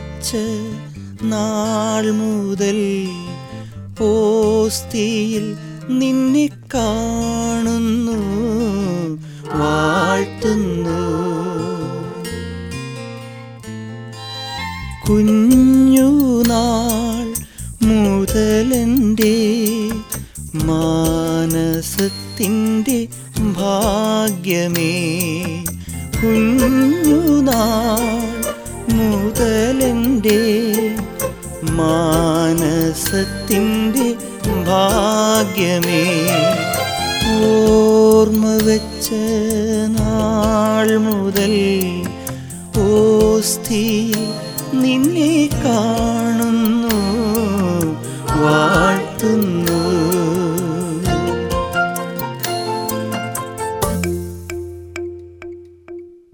വെച്ച നാൾ മുതൽ പോസ്തിയിൽ നിന്നെ കാണുന്നു വാഴ്ത്തുന്നു. കുഞ്ഞുനാൾ മുതലെന്റെ മാനസത്തിന്റെ ഭാഗ്യമേ. കുഞ്ഞുനാൾ മുതലെന്റെ മാനസത്തിന്റെ ഭാഗ്യമേ ഓർമ്മ വെച്ച നാൾ മുതൽ ഓസ്തി നിന്നെ കാണുന്നു വാഴ്ത്തുന്നു.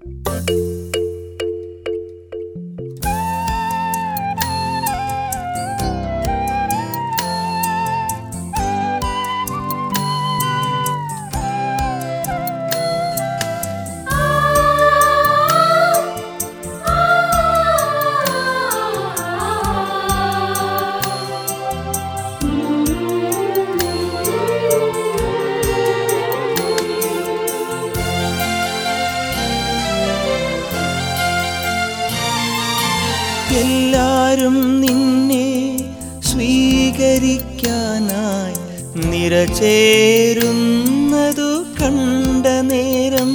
എല്ലാരും നിരചേരുന്നതു കണ്ട നേരം.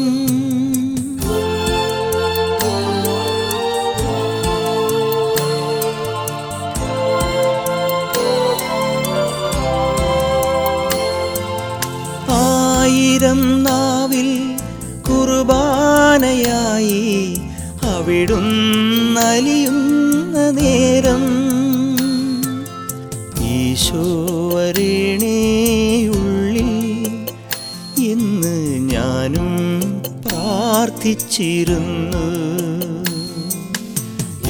ആയിരം നാവിൽ കുർബാനയായി അവിടുന്നലിയുന്ന നേരം. ഈശോവരേണേ ഇന്ന് ഞാനും പ്രാർത്ഥിച്ചിരുന്നു.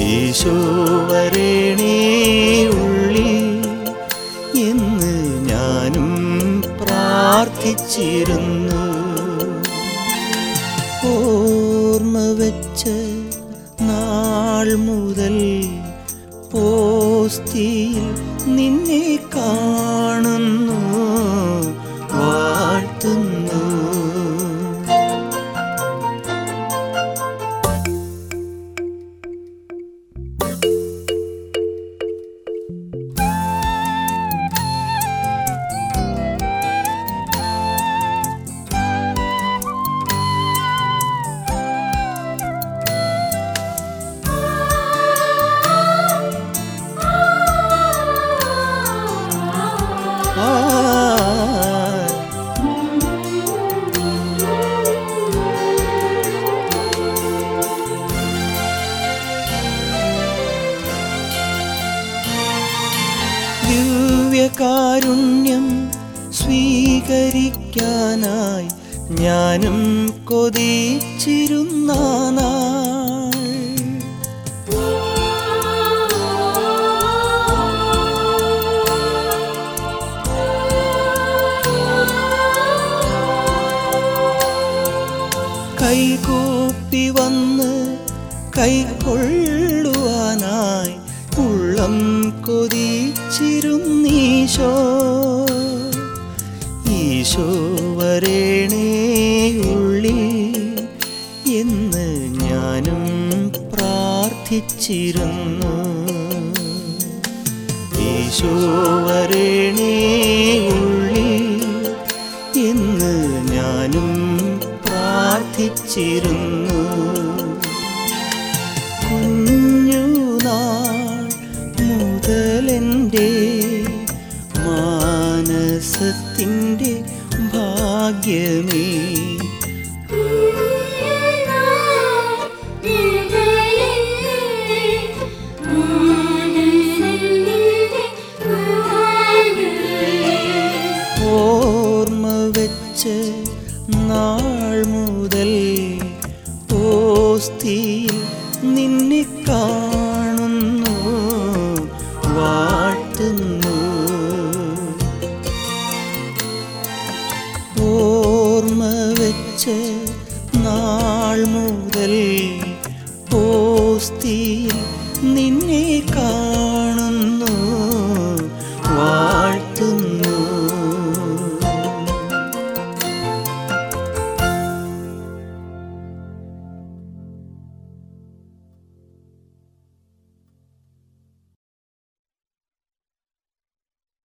ഈശോവരേണേ ഉള്ളി. എന്ന് ഞാനും പ്രാർത്ഥിച്ചിരുന്നു. ഓർമ്മ വെച്ച് നാൾ മുതൽ പോസ്തിയിൽ നിന്നെ കാണുന്നു. ദിവ്യകാരുണ്യം സ്വീകരിക്കാനായി ഞാനും കൊതിച്ചിരുന്ന കൈകൂപ്പി വന്ന് കൈക്കൊള്ളുവാനായി ഉള്ളം കൊതിച്ചിരുന്നീശോ. ഈശോ വരേണേ ഉള്ളിൽ എന്ന് ഞാനും പ്രാർത്ഥിച്ചിരുന്നു. ഈശോ വരേണേ ഉള്ളിൽ എന്ന് ഞാനും പ്രാർത്ഥിച്ചിരുന്നു. മുതലെന്റെ മാനസത്തിന്റെ ഭാഗ്യമേ. ഓർമ്മ വെച്ച് നാൾ മുതൽ ഓസ്തിയിൽ നിന്നെ കാണുന്നു മുതൽ നിന്നെ കാണുന്നു